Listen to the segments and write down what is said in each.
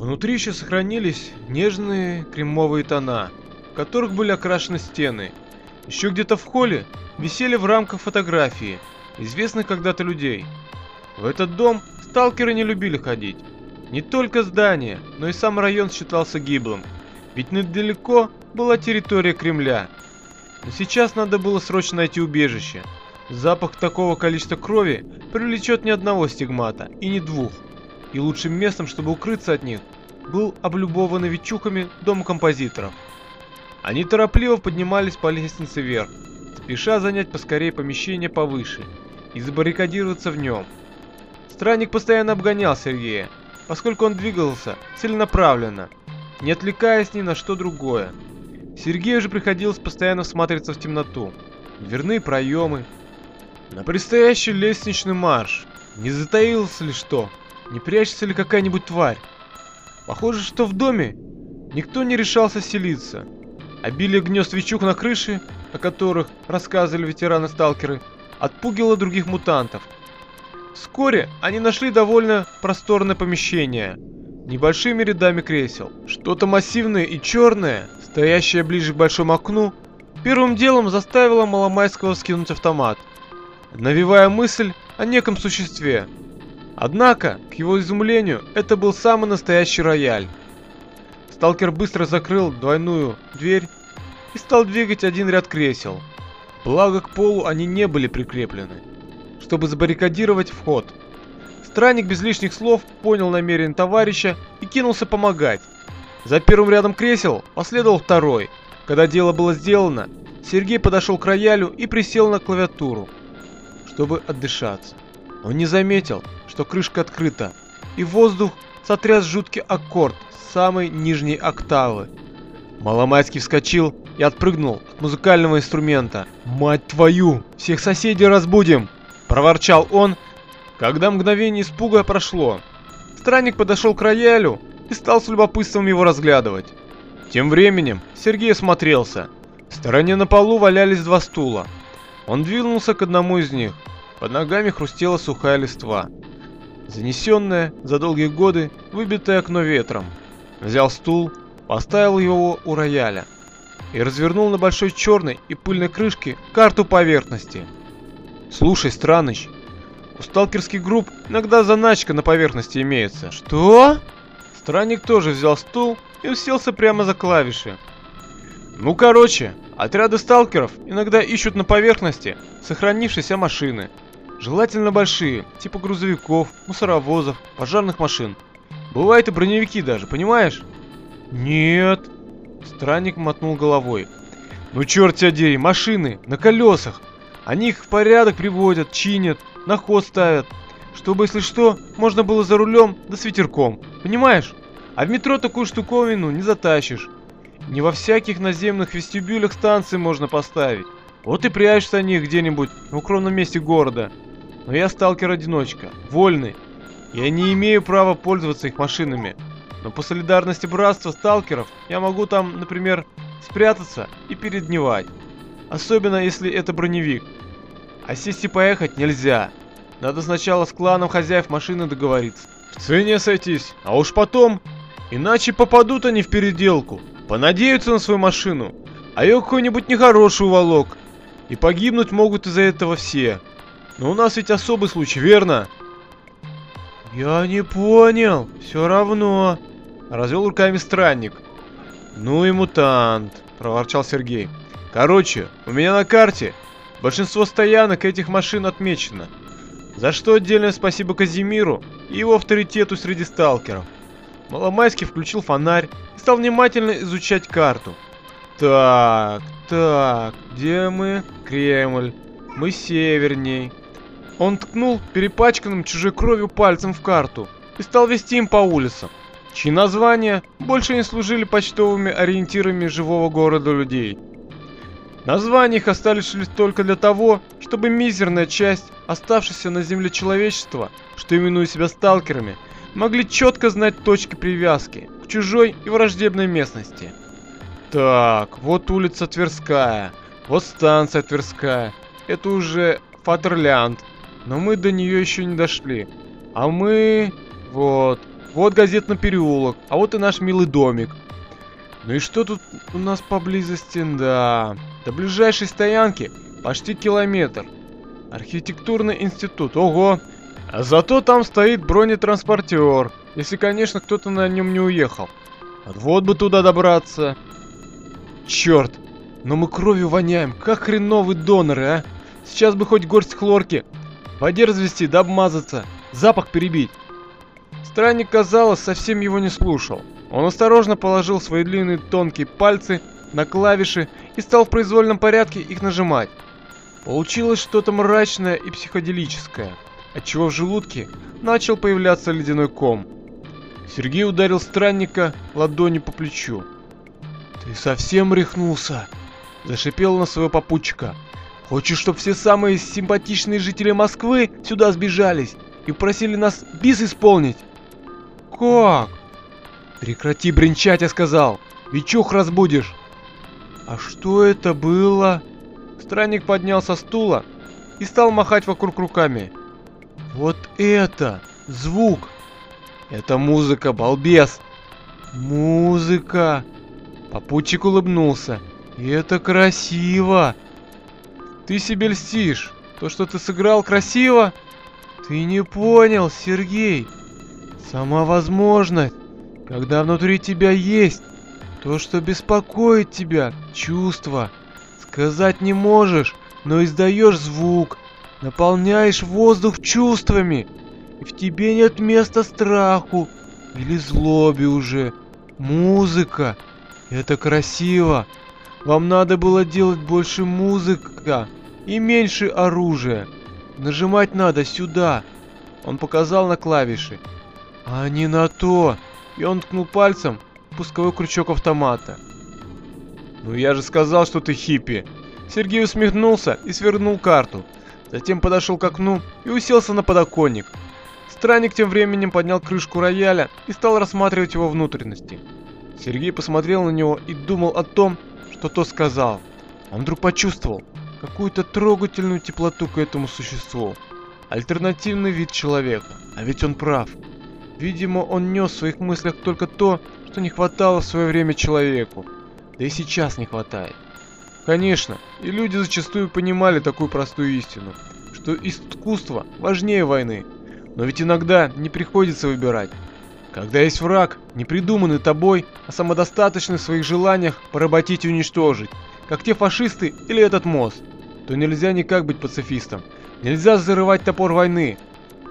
Внутри еще сохранились нежные кремовые тона, в которых были окрашены стены. Еще где-то в холле висели в рамках фотографии известных когда-то людей. В этот дом сталкеры не любили ходить. Не только здание, но и сам район считался гиблым, ведь недалеко была территория Кремля. Но сейчас надо было срочно найти убежище. Запах такого количества крови привлечет ни одного стигмата, и не двух. И лучшим местом, чтобы укрыться от них, был облюбованный ветчухами дом композиторов. Они торопливо поднимались по лестнице вверх, спеша занять поскорее помещение повыше и забаррикадироваться в нем. Странник постоянно обгонял Сергея, поскольку он двигался целенаправленно, не отвлекаясь ни на что другое. Сергею же приходилось постоянно всматриваться в темноту, дверные проемы, на предстоящий лестничный марш. Не затаилось ли что? Не прячется ли какая-нибудь тварь? Похоже, что в доме никто не решался селиться. Обилие гнезд свечук на крыше, о которых рассказывали ветераны-сталкеры, отпугивало других мутантов. Вскоре они нашли довольно просторное помещение, небольшими рядами кресел. Что-то массивное и черное, стоящее ближе к большому окну, первым делом заставило Маломайского скинуть автомат, навевая мысль о неком существе. Однако, к его изумлению, это был самый настоящий рояль. Сталкер быстро закрыл двойную дверь и стал двигать один ряд кресел. Благо к полу они не были прикреплены, чтобы забаррикадировать вход. Странник без лишних слов понял намерение товарища и кинулся помогать. За первым рядом кресел последовал второй. Когда дело было сделано, Сергей подошел к роялю и присел на клавиатуру, чтобы отдышаться. Он не заметил, что крышка открыта, и воздух сотряс жуткий аккорд самой нижней октавы. Маломайский вскочил и отпрыгнул от музыкального инструмента. «Мать твою! Всех соседей разбудим!» – проворчал он, когда мгновение испуга прошло. Странник подошел к роялю и стал с любопытством его разглядывать. Тем временем Сергей осмотрелся. В стороне на полу валялись два стула. Он двинулся к одному из них. Под ногами хрустела сухая листва занесенное за долгие годы выбитое окно ветром. Взял стул, поставил его у рояля и развернул на большой черной и пыльной крышке карту поверхности. Слушай, Страныч, у сталкерских групп иногда заначка на поверхности имеется. Что? Странник тоже взял стул и уселся прямо за клавиши. Ну короче, отряды сталкеров иногда ищут на поверхности сохранившиеся машины. Желательно большие, типа грузовиков, мусоровозов, пожарных машин. Бывают и броневики даже, понимаешь? Нет. Странник мотнул головой. Ну черт тебя дери, машины, на колесах. Они их в порядок приводят, чинят, на ход ставят. Чтобы, если что, можно было за рулем да с ветерком. Понимаешь? А в метро такую штуковину не затащишь. Не во всяких наземных вестибюлях станции можно поставить. Вот и прячешься они где-нибудь в укромном месте города. Но я сталкер-одиночка, вольный. Я не имею права пользоваться их машинами. Но по солидарности братства сталкеров я могу там, например, спрятаться и передневать. Особенно если это броневик. А сесть и поехать нельзя. Надо сначала с кланом хозяев машины договориться. В цене сойтись, а уж потом. Иначе попадут они в переделку. Понадеются на свою машину. А ее какой-нибудь нехороший уволок. И погибнуть могут из-за этого все. Но у нас ведь особый случай, верно? Я не понял. Все равно. Развел руками странник. Ну и мутант, проворчал Сергей. Короче, у меня на карте большинство стоянок этих машин отмечено. За что отдельное спасибо Казимиру и его авторитету среди сталкеров. Маломайский включил фонарь и стал внимательно изучать карту. Так, так, где мы? Кремль. Мы северней. Он ткнул перепачканным чужой кровью пальцем в карту и стал вести им по улицам, чьи названия больше не служили почтовыми ориентирами живого города людей. Названия их остались лишь только для того, чтобы мизерная часть оставшейся на земле человечества, что именуя себя сталкерами, могли четко знать точки привязки к чужой и враждебной местности. Так, вот улица Тверская, вот станция Тверская, это уже Фатерлянд, но мы до нее еще не дошли. А мы... Вот. вот газетный переулок, а вот и наш милый домик. Ну и что тут у нас поблизости? Да, до ближайшей стоянки почти километр. Архитектурный институт, ого! А зато там стоит бронетранспортер, если, конечно, кто-то на нем не уехал. Вот бы туда добраться. Черт, но мы кровью воняем, как хреновые доноры, а? Сейчас бы хоть горсть хлорки. Воде развести да обмазаться, запах перебить. Странник, казалось, совсем его не слушал. Он осторожно положил свои длинные тонкие пальцы на клавиши и стал в произвольном порядке их нажимать. Получилось что-то мрачное и психоделическое, отчего в желудке начал появляться ледяной ком. Сергей ударил странника ладонью по плечу. «Ты совсем рехнулся?» Зашипел на своего попутчика. «Хочешь, чтобы все самые симпатичные жители Москвы сюда сбежались и просили нас бис исполнить?» «Как?» «Прекрати бренчать, я сказал! Вечух разбудишь!» «А что это было?» Странник поднялся со стула и стал махать вокруг руками. «Вот это! Звук! Это музыка, балбес!» «Музыка!» Попутчик улыбнулся. «И это красиво!» «Ты себе льстишь! То, что ты сыграл, красиво?» «Ты не понял, Сергей! Сама возможность, когда внутри тебя есть то, что беспокоит тебя, чувство. Сказать не можешь, но издаешь звук, наполняешь воздух чувствами, и в тебе нет места страху или злобе уже. Музыка. Это красиво. Вам надо было делать больше музыка и меньше оружия. Нажимать надо сюда. Он показал на клавиши. А не на то. И он ткнул пальцем в пусковой крючок автомата. Ну я же сказал, что ты хиппи. Сергей усмехнулся и свернул карту. Затем подошел к окну и уселся на подоконник. Странник тем временем поднял крышку рояля и стал рассматривать его внутренности. Сергей посмотрел на него и думал о том, что тот сказал. Он вдруг почувствовал какую-то трогательную теплоту к этому существу. Альтернативный вид человека. А ведь он прав. Видимо, он нес в своих мыслях только то, что не хватало в свое время человеку. Да и сейчас не хватает. Конечно, и люди зачастую понимали такую простую истину, что искусство важнее войны. Но ведь иногда не приходится выбирать. Когда есть враг, не придуманный тобой, а самодостаточный в своих желаниях поработить и уничтожить, как те фашисты или этот мост, то нельзя никак быть пацифистом. Нельзя зарывать топор войны,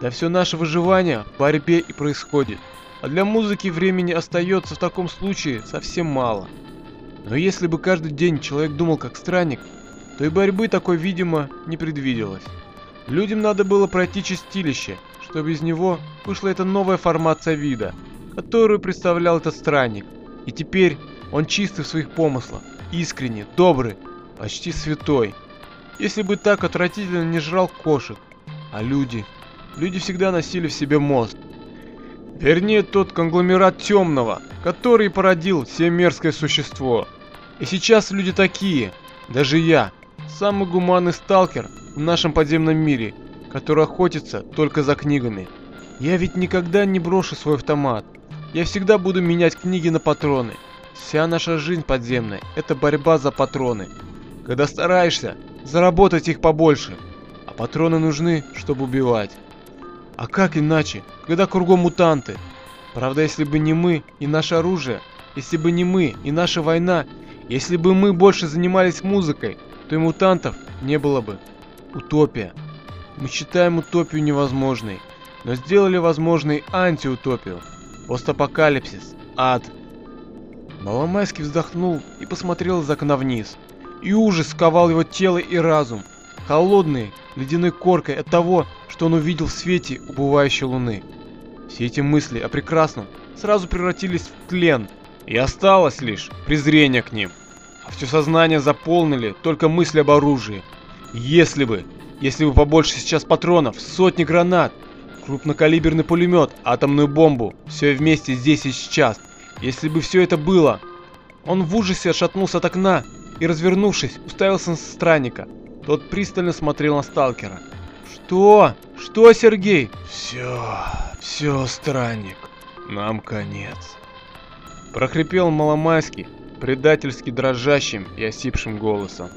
да все наше выживание в борьбе и происходит. А для музыки времени остается в таком случае совсем мало. Но если бы каждый день человек думал как странник, то и борьбы такой, видимо, не предвиделось. Людям надо было пройти чистилище, чтобы из него вышла эта новая формация вида, которую представлял этот странник. И теперь он чистый в своих помыслах, искренне, добрый, почти святой. Если бы так отвратительно не жрал кошек. А люди, люди всегда носили в себе мост. Вернее, тот конгломерат темного, который породил все мерзкое существо. И сейчас люди такие, даже я, самый гуманный сталкер в нашем подземном мире, который охотится только за книгами. Я ведь никогда не брошу свой автомат. Я всегда буду менять книги на патроны. Вся наша жизнь подземная – это борьба за патроны. Когда стараешься заработать их побольше, а патроны нужны, чтобы убивать. А как иначе, когда кругом мутанты? Правда, если бы не мы и наше оружие, если бы не мы и наша война, если бы мы больше занимались музыкой, то и мутантов не было бы. Утопия. Мы считаем утопию невозможной, но сделали возможной антиутопию. Постапокалипсис. Ад. Маломайский вздохнул и посмотрел из окна вниз. И ужас сковал его тело и разум, холодной, ледяной коркой от того, что он увидел в свете убывающей луны. Все эти мысли о прекрасном сразу превратились в тлен, и осталось лишь презрение к ним. А все сознание заполнили только мысли об оружии. Если бы, если бы побольше сейчас патронов, сотни гранат, крупнокалиберный пулемет, атомную бомбу, все вместе здесь и сейчас. Если бы все это было. Он в ужасе отшатнулся от окна и, развернувшись, уставился на странника. Тот пристально смотрел на сталкера. «Что? Что, Сергей?» «Все, все, странник. нам конец. Прохрипел Маломайский, предательски дрожащим и осипшим голосом.